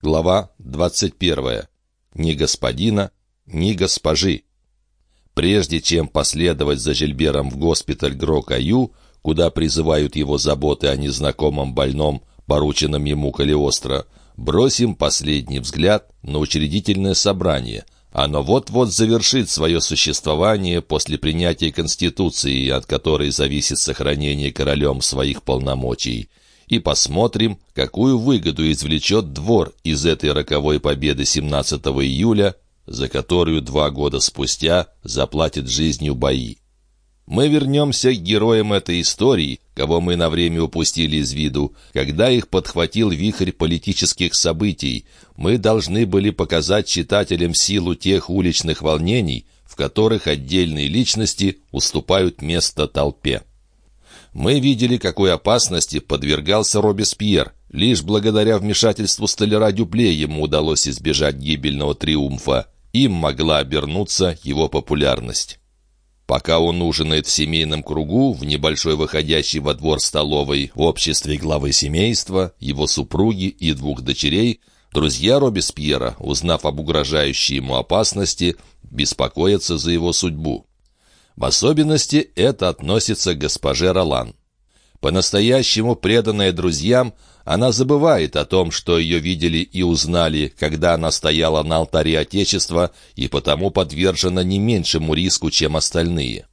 Глава 21. Ни господина, ни госпожи. Прежде чем последовать за Жильбером в госпиталь Грокаю, куда призывают его заботы о незнакомом больном, порученном ему Калиостро, бросим последний взгляд на учредительное собрание. Оно вот-вот завершит свое существование после принятия Конституции, от которой зависит сохранение королем своих полномочий и посмотрим, какую выгоду извлечет двор из этой роковой победы 17 июля, за которую два года спустя заплатит жизнью бои. Мы вернемся к героям этой истории, кого мы на время упустили из виду, когда их подхватил вихрь политических событий. Мы должны были показать читателям силу тех уличных волнений, в которых отдельные личности уступают место толпе. Мы видели, какой опасности подвергался Робеспьер. Лишь благодаря вмешательству столяра Дюпле ему удалось избежать гибельного триумфа. Им могла обернуться его популярность. Пока он ужинает в семейном кругу, в небольшой выходящей во двор столовой, в обществе главы семейства, его супруги и двух дочерей, друзья Робеспьера, узнав об угрожающей ему опасности, беспокоятся за его судьбу. В особенности это относится к госпоже Ролан. По-настоящему преданная друзьям, она забывает о том, что ее видели и узнали, когда она стояла на алтаре Отечества и потому подвержена не меньшему риску, чем остальные.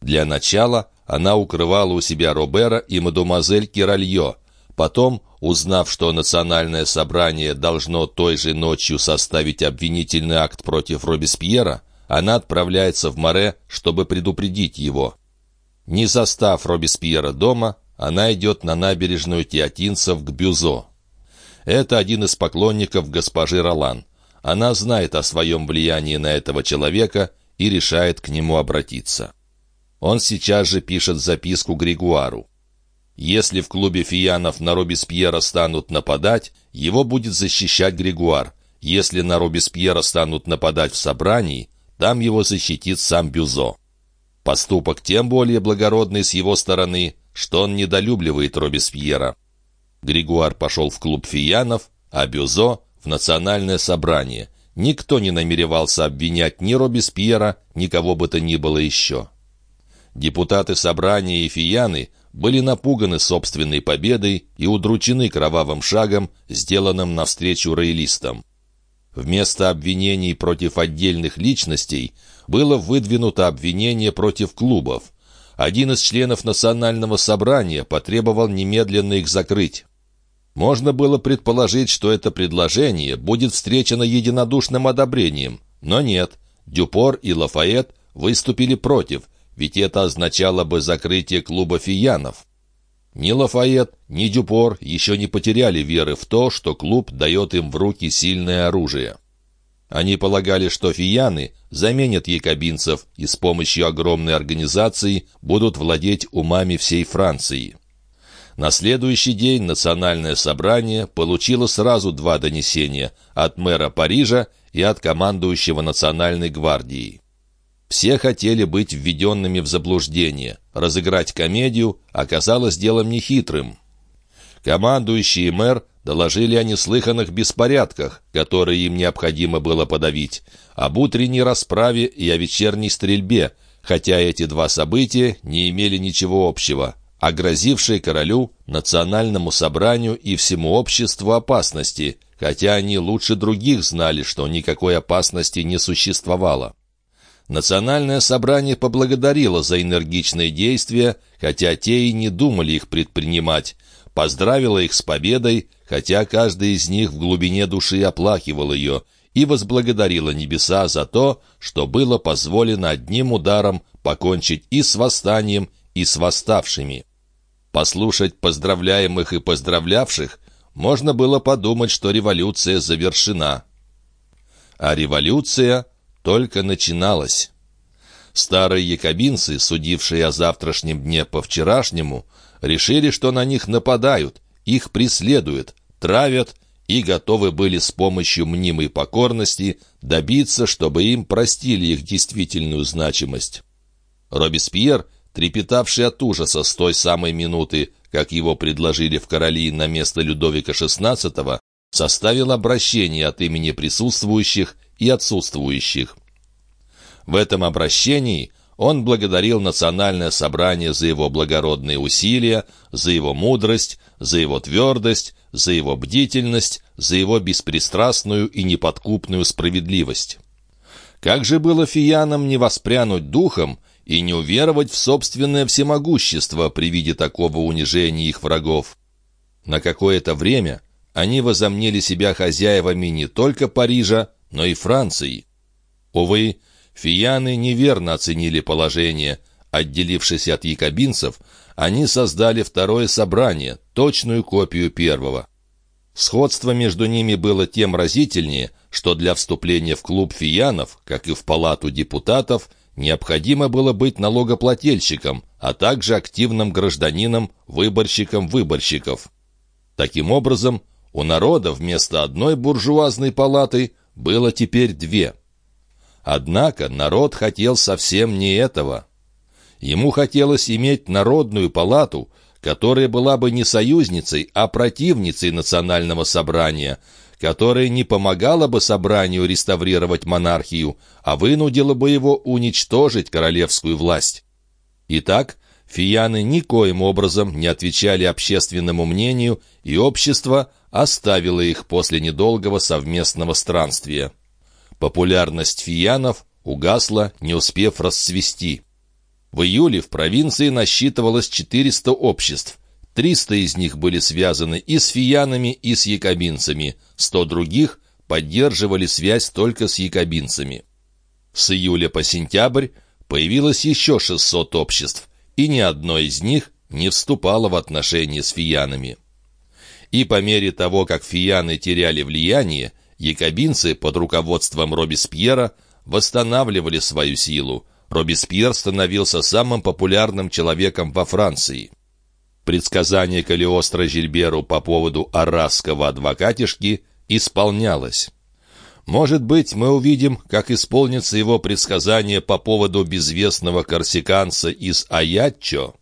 Для начала она укрывала у себя Робера и мадемуазель Киральё. Потом, узнав, что национальное собрание должно той же ночью составить обвинительный акт против Робеспьера, она отправляется в море, чтобы предупредить его. Не застав Робеспьера дома, она идет на набережную Теотинцев к Бюзо. Это один из поклонников госпожи Ролан. Она знает о своем влиянии на этого человека и решает к нему обратиться. Он сейчас же пишет записку Григуару. Если в клубе фиянов на Робеспьера станут нападать, его будет защищать Григуар. Если на Робеспьера станут нападать в собрании, там его защитит сам Бюзо. Поступок тем более благородный с его стороны, что он недолюбливает Робеспьера. Григуар пошел в клуб фиянов, а Бюзо — в национальное собрание. Никто не намеревался обвинять ни Робеспьера, ни кого бы то ни было еще. Депутаты собрания и фияны были напуганы собственной победой и удручены кровавым шагом, сделанным навстречу роялистам. Вместо обвинений против отдельных личностей было выдвинуто обвинение против клубов. Один из членов национального собрания потребовал немедленно их закрыть. Можно было предположить, что это предложение будет встречено единодушным одобрением, но нет. Дюпор и Лафайет выступили против, ведь это означало бы закрытие клуба фиянов. Ни Лафайет, ни Дюпор еще не потеряли веры в то, что клуб дает им в руки сильное оружие. Они полагали, что фияны заменят якобинцев и с помощью огромной организации будут владеть умами всей Франции. На следующий день национальное собрание получило сразу два донесения от мэра Парижа и от командующего национальной гвардии. Все хотели быть введенными в заблуждение. Разыграть комедию оказалось делом нехитрым. Командующий и мэр доложили о неслыханных беспорядках, которые им необходимо было подавить, об утренней расправе и о вечерней стрельбе, хотя эти два события не имели ничего общего, а грозившей королю, национальному собранию и всему обществу опасности, хотя они лучше других знали, что никакой опасности не существовало. Национальное собрание поблагодарило за энергичные действия, хотя те и не думали их предпринимать, поздравило их с победой, хотя каждый из них в глубине души оплакивал ее, и возблагодарила небеса за то, что было позволено одним ударом покончить и с восстанием, и с восставшими. Послушать поздравляемых и поздравлявших можно было подумать, что революция завершена. А революция только начиналась. Старые якобинцы, судившие о завтрашнем дне по вчерашнему, решили, что на них нападают, их преследуют, травят и готовы были с помощью мнимой покорности добиться, чтобы им простили их действительную значимость. Робеспьер, трепетавший от ужаса с той самой минуты, как его предложили в короли на место Людовика XVI, составил обращение от имени присутствующих и отсутствующих. В этом обращении он благодарил Национальное собрание за его благородные усилия, за его мудрость, за его твердость, за его бдительность, за его беспристрастную и неподкупную справедливость. Как же было фиянам не воспрянуть духом и не уверовать в собственное всемогущество при виде такого унижения их врагов? На какое-то время они возомнили себя хозяевами не только Парижа, но и Франции. Увы, фияны неверно оценили положение. Отделившись от якобинцев, они создали второе собрание, точную копию первого. Сходство между ними было тем разительнее, что для вступления в клуб фиянов, как и в палату депутатов, необходимо было быть налогоплательщиком, а также активным гражданином, выборщиком выборщиков. Таким образом, у народа вместо одной буржуазной палаты было теперь две. Однако народ хотел совсем не этого. Ему хотелось иметь народную палату, которая была бы не союзницей, а противницей национального собрания, которая не помогала бы собранию реставрировать монархию, а вынудила бы его уничтожить королевскую власть. Итак, фияны никоим образом не отвечали общественному мнению, и общество оставило их после недолгого совместного странствия. Популярность фиянов угасла, не успев расцвести. В июле в провинции насчитывалось 400 обществ. 300 из них были связаны и с фиянами, и с якобинцами. 100 других поддерживали связь только с якобинцами. С июля по сентябрь появилось еще 600 обществ, и ни одно из них не вступало в отношения с фиянами. И по мере того, как фияны теряли влияние, якобинцы под руководством Робеспьера восстанавливали свою силу, Робеспьер становился самым популярным человеком во Франции. Предсказание Калиостро Жильберу по поводу арасского адвокатишки исполнялось. Может быть, мы увидим, как исполнится его предсказание по поводу безвестного корсиканца из Аяччо.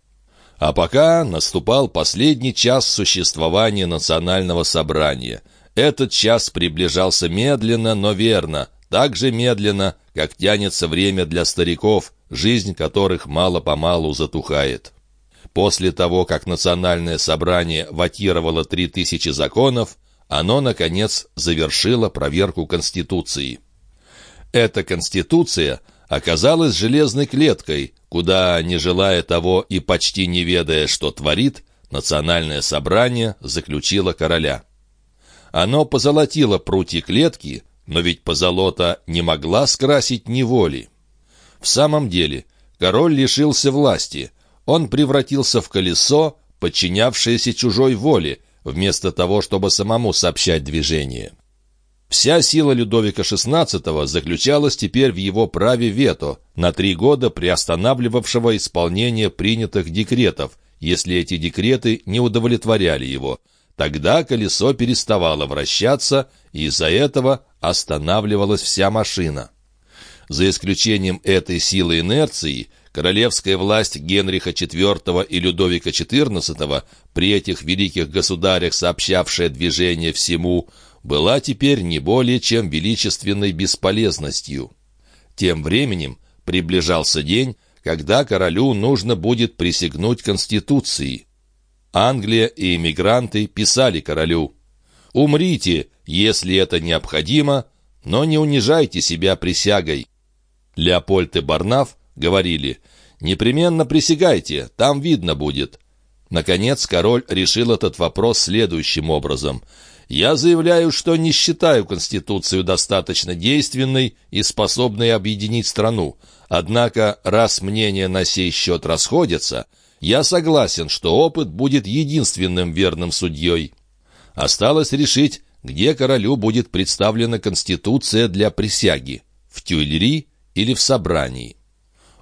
А пока наступал последний час существования национального собрания. Этот час приближался медленно, но верно, так же медленно, как тянется время для стариков, жизнь которых мало-помалу затухает. После того, как национальное собрание ватировало три тысячи законов, оно, наконец, завершило проверку Конституции. Эта Конституция оказалась железной клеткой, куда, не желая того и почти не ведая, что творит, национальное собрание заключило короля. Оно позолотило прутья клетки, но ведь позолота не могла скрасить неволи. В самом деле, король лишился власти. Он превратился в колесо, подчинявшееся чужой воле, вместо того, чтобы самому сообщать движение. Вся сила Людовика XVI заключалась теперь в его праве вето, на три года приостанавливавшего исполнение принятых декретов, если эти декреты не удовлетворяли его. Тогда колесо переставало вращаться, и из-за этого останавливалась вся машина. За исключением этой силы инерции, королевская власть Генриха IV и Людовика XIV, при этих великих государях сообщавшая движение всему, была теперь не более чем величественной бесполезностью. Тем временем приближался день, когда королю нужно будет присягнуть Конституции. Англия и эмигранты писали королю «Умрите, если это необходимо, но не унижайте себя присягой». Леопольд и Барнаф говорили «Непременно присягайте, там видно будет». Наконец король решил этот вопрос следующим образом. «Я заявляю, что не считаю Конституцию достаточно действенной и способной объединить страну. Однако, раз мнения на сей счет расходятся, я согласен, что опыт будет единственным верным судьей». Осталось решить, где королю будет представлена Конституция для присяги – в Тюильри или в собрании.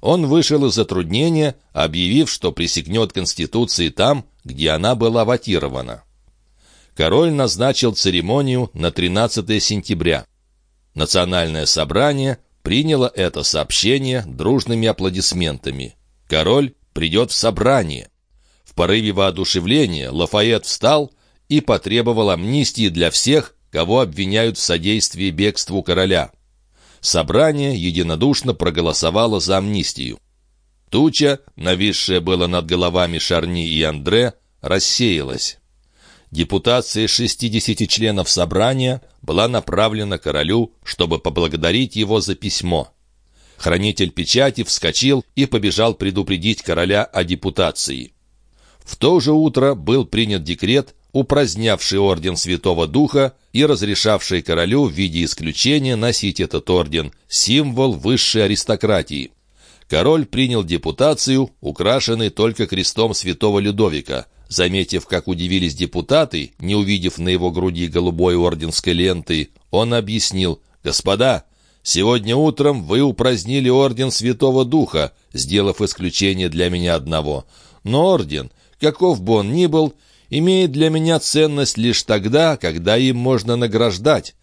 Он вышел из затруднения, объявив, что присягнет Конституции там, где она была ватирована. Король назначил церемонию на 13 сентября. Национальное собрание приняло это сообщение дружными аплодисментами. Король придет в собрание. В порыве воодушевления Лафайет встал и потребовал амнистии для всех, кого обвиняют в содействии бегству короля. Собрание единодушно проголосовало за амнистию. Туча, нависшая было над головами Шарни и Андре, рассеялась. Депутация 60 членов собрания была направлена королю, чтобы поблагодарить его за письмо. Хранитель печати вскочил и побежал предупредить короля о депутации. В то же утро был принят декрет, упразднявший орден Святого Духа и разрешавший королю в виде исключения носить этот орден, символ высшей аристократии. Король принял депутацию, украшенный только крестом святого Людовика. Заметив, как удивились депутаты, не увидев на его груди голубой орденской ленты, он объяснил, «Господа, сегодня утром вы упразднили орден Святого Духа, сделав исключение для меня одного. Но орден, каков бы он ни был, имеет для меня ценность лишь тогда, когда им можно награждать.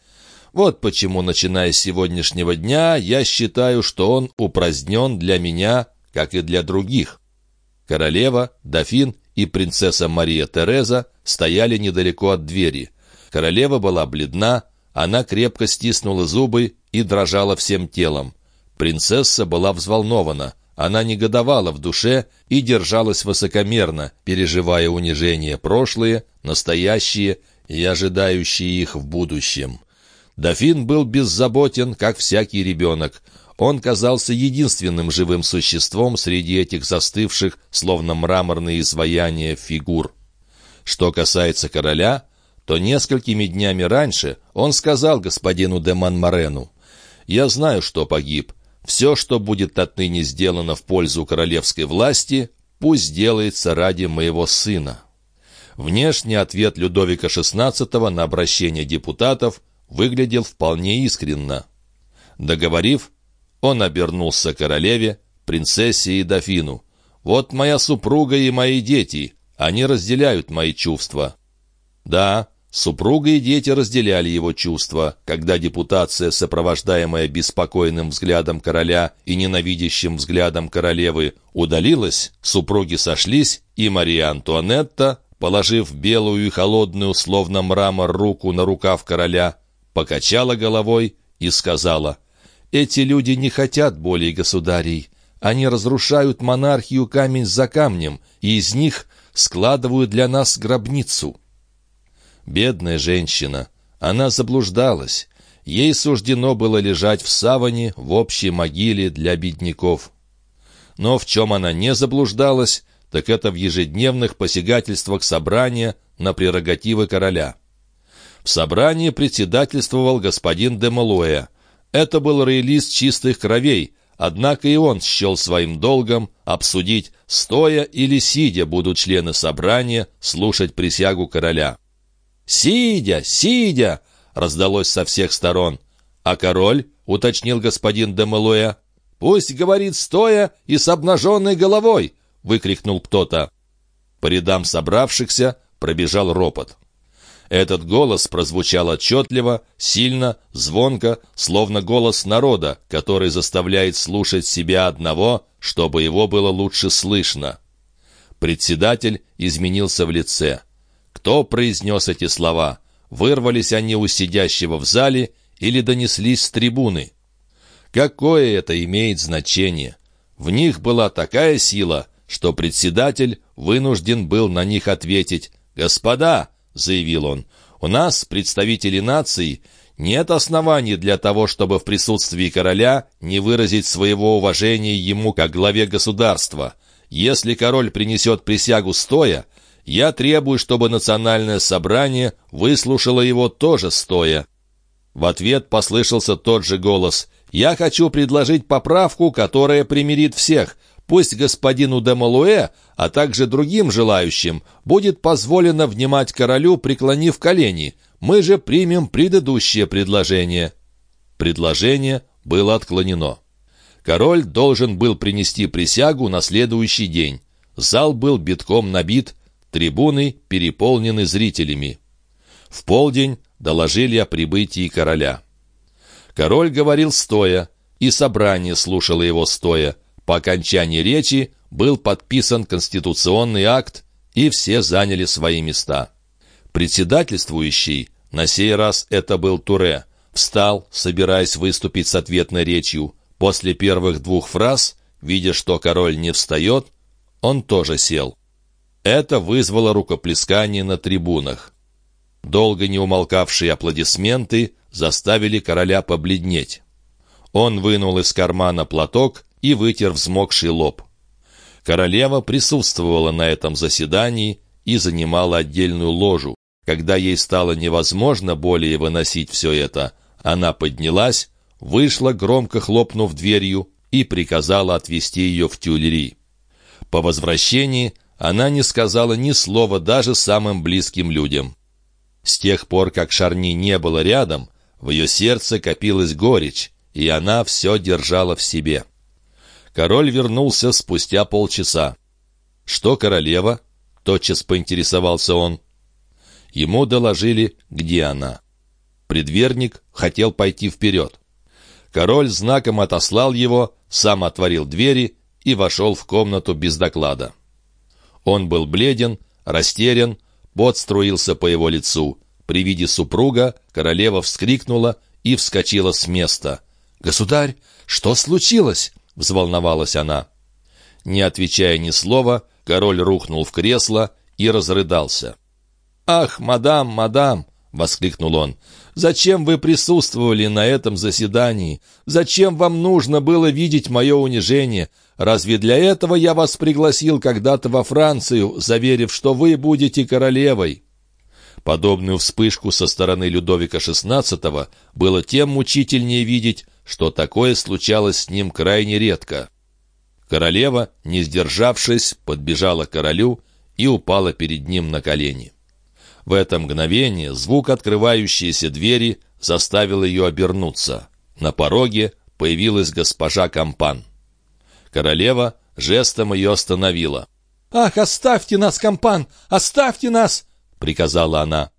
Вот почему, начиная с сегодняшнего дня, я считаю, что он упразднен для меня, как и для других». Королева, дофин и принцесса Мария Тереза стояли недалеко от двери. Королева была бледна, она крепко стиснула зубы и дрожала всем телом. Принцесса была взволнована. Она негодовала в душе и держалась высокомерно, переживая унижение прошлые, настоящие и ожидающие их в будущем. Дофин был беззаботен, как всякий ребенок. Он казался единственным живым существом среди этих застывших, словно мраморные изваяния, фигур. Что касается короля, то несколькими днями раньше он сказал господину де Монмарену, «Я знаю, что погиб, все, что будет отныне сделано в пользу королевской власти, пусть делается ради моего сына». Внешний ответ Людовика XVI на обращение депутатов выглядел вполне искренно. Договорив, он обернулся королеве, принцессе и дофину. «Вот моя супруга и мои дети. Они разделяют мои чувства». Да, Супруга и дети разделяли его чувства, когда депутация, сопровождаемая беспокойным взглядом короля и ненавидящим взглядом королевы, удалилась, супруги сошлись, и Мария Антуанетта, положив белую и холодную, словно мрамор, руку на рукав короля, покачала головой и сказала, «Эти люди не хотят более государей. Они разрушают монархию камень за камнем, и из них складывают для нас гробницу». Бедная женщина. Она заблуждалась. Ей суждено было лежать в саване в общей могиле для бедняков. Но в чем она не заблуждалась, так это в ежедневных посягательствах собрания на прерогативы короля. В собрании председательствовал господин де Малуэ. Это был рейлист чистых кровей, однако и он счел своим долгом обсудить, стоя или сидя будут члены собрания слушать присягу короля. «Сидя! Сидя!» — раздалось со всех сторон. «А король?» — уточнил господин де Малуэ. «Пусть говорит стоя и с обнаженной головой!» — выкрикнул кто-то. По рядам собравшихся пробежал ропот. Этот голос прозвучал отчетливо, сильно, звонко, словно голос народа, который заставляет слушать себя одного, чтобы его было лучше слышно. Председатель изменился в лице. Кто произнес эти слова? Вырвались они у сидящего в зале или донеслись с трибуны? Какое это имеет значение? В них была такая сила, что председатель вынужден был на них ответить. «Господа!» — заявил он. «У нас, представители нации, нет оснований для того, чтобы в присутствии короля не выразить своего уважения ему как главе государства. Если король принесет присягу стоя, я требую, чтобы национальное собрание выслушало его тоже стоя». В ответ послышался тот же голос. «Я хочу предложить поправку, которая примирит всех. Пусть господину де Малуэ, а также другим желающим, будет позволено внимать королю, преклонив колени. Мы же примем предыдущее предложение». Предложение было отклонено. Король должен был принести присягу на следующий день. Зал был битком набит, Трибуны переполнены зрителями. В полдень доложили о прибытии короля. Король говорил стоя, и собрание слушало его стоя. По окончании речи был подписан конституционный акт, и все заняли свои места. Председательствующий На сей раз это был Туре. Встал, собираясь выступить с ответной речью. После первых двух фраз, видя, что король не встает, он тоже сел. Это вызвало рукоплескание на трибунах. Долго не умолкавшие аплодисменты заставили короля побледнеть. Он вынул из кармана платок и вытер взмокший лоб. Королева присутствовала на этом заседании и занимала отдельную ложу. Когда ей стало невозможно более выносить все это, она поднялась, вышла, громко хлопнув дверью, и приказала отвезти ее в тюльри. По возвращении она не сказала ни слова даже самым близким людям. С тех пор, как Шарни не было рядом, в ее сердце копилась горечь, и она все держала в себе. Король вернулся спустя полчаса. «Что королева?» — тотчас поинтересовался он. Ему доложили, где она. Предверник хотел пойти вперед. Король знаком отослал его, сам отворил двери и вошел в комнату без доклада. Он был бледен, растерян, пот струился по его лицу. При виде супруга королева вскрикнула и вскочила с места. «Государь, что случилось?» — взволновалась она. Не отвечая ни слова, король рухнул в кресло и разрыдался. «Ах, мадам, мадам!» — воскликнул он. «Зачем вы присутствовали на этом заседании? Зачем вам нужно было видеть мое унижение? Разве для этого я вас пригласил когда-то во Францию, заверив, что вы будете королевой?» Подобную вспышку со стороны Людовика XVI было тем мучительнее видеть, что такое случалось с ним крайне редко. Королева, не сдержавшись, подбежала к королю и упала перед ним на колени. В это мгновение звук открывающейся двери заставил ее обернуться. На пороге появилась госпожа Кампан. Королева жестом ее остановила. «Ах, оставьте нас, компан! Оставьте нас!» — приказала она.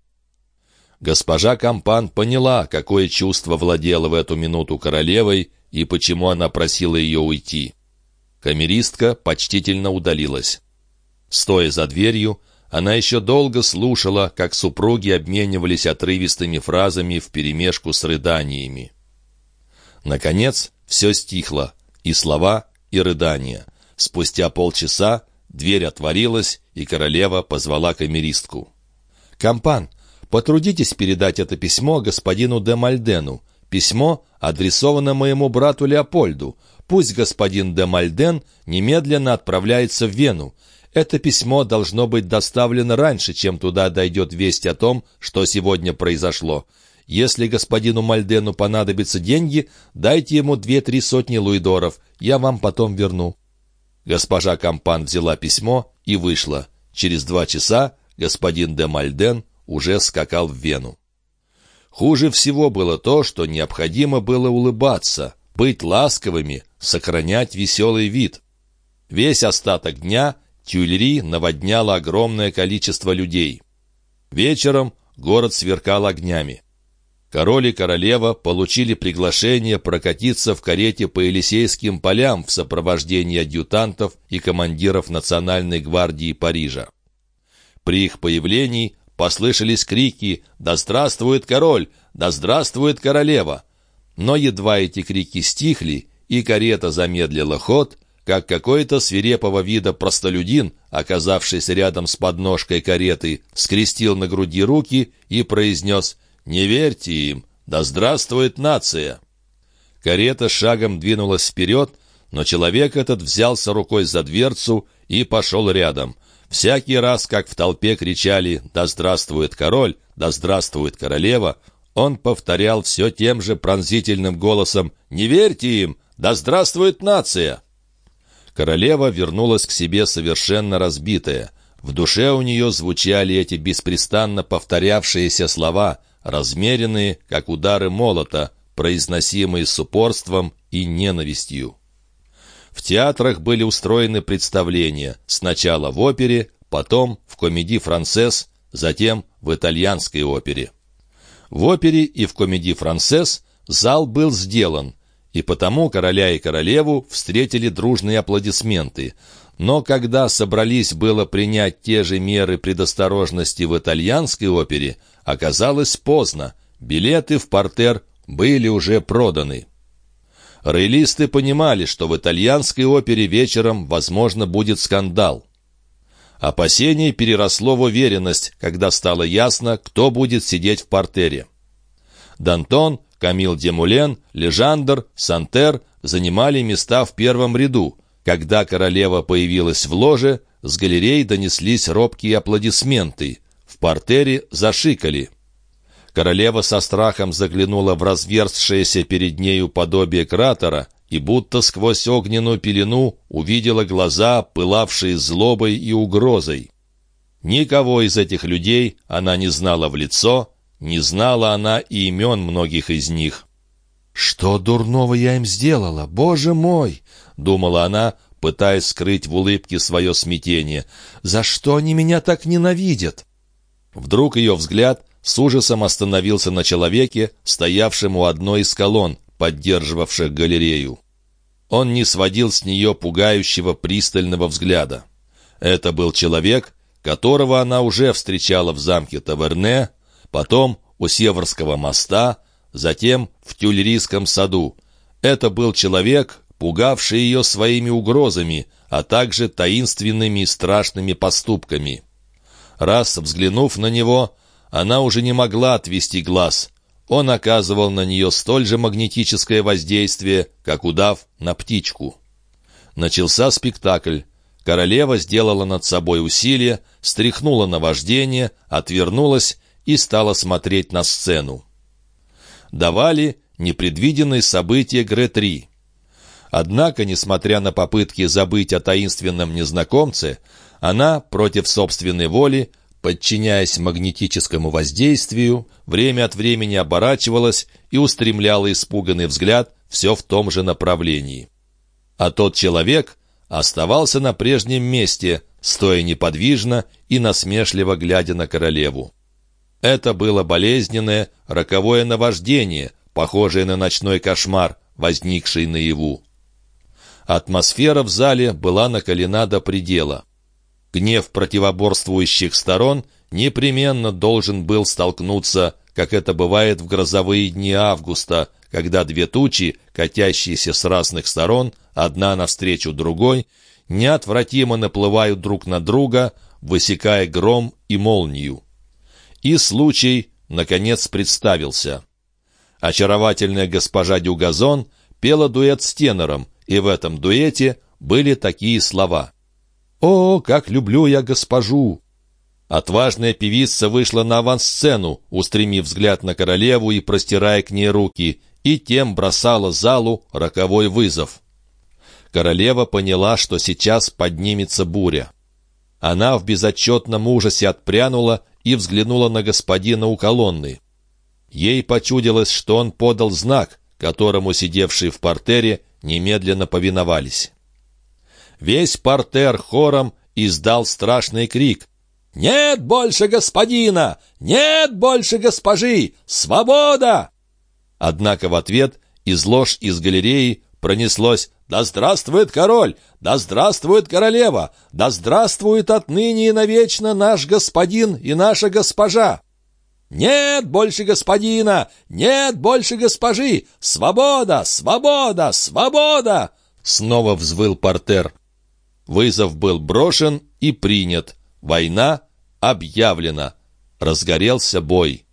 Госпожа Кампан поняла, какое чувство владело в эту минуту королевой и почему она просила ее уйти. Камеристка почтительно удалилась. Стоя за дверью, она еще долго слушала, как супруги обменивались отрывистыми фразами вперемешку с рыданиями. Наконец, все стихло, и слова, и рыдания. Спустя полчаса дверь отворилась, и королева позвала камеристку. «Кампан, потрудитесь передать это письмо господину де Мальдену. Письмо адресовано моему брату Леопольду. Пусть господин де Мальден немедленно отправляется в Вену. Это письмо должно быть доставлено раньше, чем туда дойдет весть о том, что сегодня произошло. Если господину Мальдену понадобятся деньги, дайте ему две-три сотни луидоров, я вам потом верну». Госпожа Кампан взяла письмо и вышла. Через два часа господин де Мальден уже скакал в Вену. Хуже всего было то, что необходимо было улыбаться, быть ласковыми, сохранять веселый вид. Весь остаток дня Тюльри наводняло огромное количество людей. Вечером город сверкал огнями. Король и королева получили приглашение прокатиться в карете по Елисейским полям в сопровождении адъютантов и командиров Национальной гвардии Парижа. При их появлении послышались крики «Да здравствует король! Да здравствует королева!» Но едва эти крики стихли, и карета замедлила ход, как какой-то свирепого вида простолюдин, оказавшийся рядом с подножкой кареты, скрестил на груди руки и произнес — не верьте им! Да здравствует нация!» Карета шагом двинулась вперед, но человек этот взялся рукой за дверцу и пошел рядом. Всякий раз, как в толпе кричали «Да здравствует король! Да здравствует королева!», он повторял все тем же пронзительным голосом «Не верьте им! Да здравствует нация!» Королева вернулась к себе совершенно разбитая. В душе у нее звучали эти беспрестанно повторявшиеся слова размеренные, как удары молота, произносимые с упорством и ненавистью. В театрах были устроены представления, сначала в опере, потом в комедии «Францесс», затем в итальянской опере. В опере и в комедии «Францесс» зал был сделан, и потому короля и королеву встретили дружные аплодисменты. Но когда собрались было принять те же меры предосторожности в итальянской опере, оказалось поздно. Билеты в портер были уже проданы. Роялисты понимали, что в итальянской опере вечером, возможно, будет скандал. Опасение переросло в уверенность, когда стало ясно, кто будет сидеть в портере. Дантон, Камил Демулен, Лежандр, Сантер занимали места в первом ряду. Когда королева появилась в ложе, с галерей донеслись робкие аплодисменты. В портере зашикали. Королева со страхом заглянула в разверзшееся перед нею подобие кратера и будто сквозь огненную пелену увидела глаза, пылавшие злобой и угрозой. Никого из этих людей она не знала в лицо, не знала она и имен многих из них. «Что дурного я им сделала, боже мой!» — думала она, пытаясь скрыть в улыбке свое смятение. «За что они меня так ненавидят?» Вдруг ее взгляд с ужасом остановился на человеке, стоявшем у одной из колонн, поддерживавших галерею. Он не сводил с нее пугающего пристального взгляда. Это был человек, которого она уже встречала в замке Таверне, потом у Северского моста, затем в Тюльрийском саду. Это был человек, пугавший ее своими угрозами, а также таинственными и страшными поступками. Раз взглянув на него, она уже не могла отвести глаз. Он оказывал на нее столь же магнетическое воздействие, как удав на птичку. Начался спектакль. Королева сделала над собой усилие, стряхнула на вождение, отвернулась и стала смотреть на сцену. Давали непредвиденные события Гре-3. Однако, несмотря на попытки забыть о таинственном незнакомце, она, против собственной воли, подчиняясь магнетическому воздействию, время от времени оборачивалась и устремляла испуганный взгляд все в том же направлении. А тот человек оставался на прежнем месте, стоя неподвижно и насмешливо глядя на королеву. Это было болезненное, роковое наваждение, похожее на ночной кошмар, возникший наяву. Атмосфера в зале была накалена до предела. Гнев противоборствующих сторон непременно должен был столкнуться, как это бывает в грозовые дни августа, когда две тучи, катящиеся с разных сторон, одна навстречу другой, неотвратимо наплывают друг на друга, высекая гром и молнию. И случай, наконец, представился. Очаровательная госпожа Дюгазон пела дуэт с тенором, и в этом дуэте были такие слова — «О, как люблю я госпожу!» Отважная певица вышла на авансцену, устремив взгляд на королеву и простирая к ней руки, и тем бросала залу роковой вызов. Королева поняла, что сейчас поднимется буря. Она в безотчетном ужасе отпрянула и взглянула на господина у колонны. Ей почудилось, что он подал знак, которому сидевшие в портере немедленно повиновались. Весь портер хором издал страшный крик. «Нет больше господина! Нет больше госпожи! Свобода!» Однако в ответ из лож из галереи пронеслось «Да здравствует король! Да здравствует королева! Да здравствует отныне и навечно наш господин и наша госпожа!» «Нет больше господина! Нет больше госпожи! Свобода! Свобода! Свобода!» Снова взвыл портер. Вызов был брошен и принят. Война объявлена. Разгорелся бой.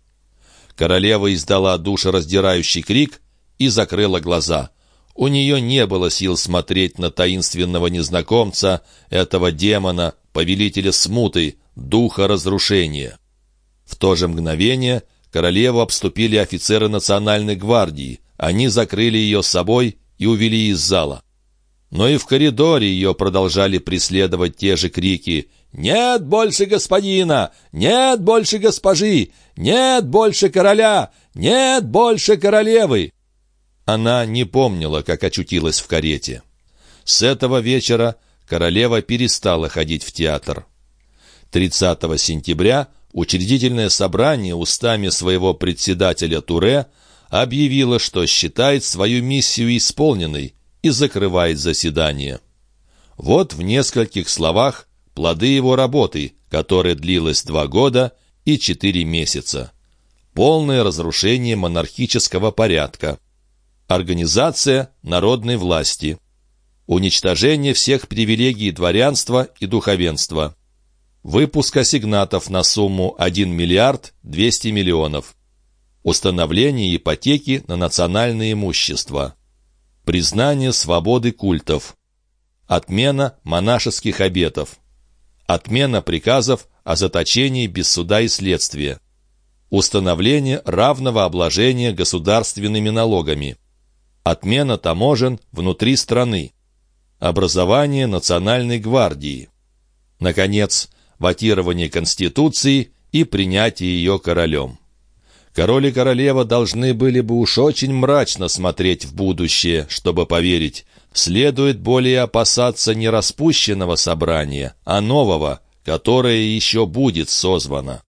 Королева издала душераздирающий крик и закрыла глаза. У нее не было сил смотреть на таинственного незнакомца, этого демона, повелителя смуты, духа разрушения. В то же мгновение королеву обступили офицеры национальной гвардии. Они закрыли ее собой и увели из зала. Но и в коридоре ее продолжали преследовать те же крики «Нет больше господина! Нет больше госпожи! Нет больше короля! Нет больше королевы!» Она не помнила, как очутилась в карете. С этого вечера королева перестала ходить в театр. 30 сентября учредительное собрание устами своего председателя Туре объявило, что считает свою миссию исполненной и закрывает заседание. Вот в нескольких словах плоды его работы, которая длилась два года и четыре месяца. полное разрушение монархического порядка, организация народной власти, уничтожение всех привилегий дворянства и духовенства, выпуск ассигнатов на сумму 1 миллиард 200 миллионов, установление ипотеки на национальное имущество, признание свободы культов, отмена монашеских обетов, отмена приказов о заточении без суда и следствия, установление равного обложения государственными налогами, отмена таможен внутри страны, образование национальной гвардии, наконец, ватирование Конституции и принятие ее королем. Король и королева должны были бы уж очень мрачно смотреть в будущее, чтобы поверить, следует более опасаться не распущенного собрания, а нового, которое еще будет созвано.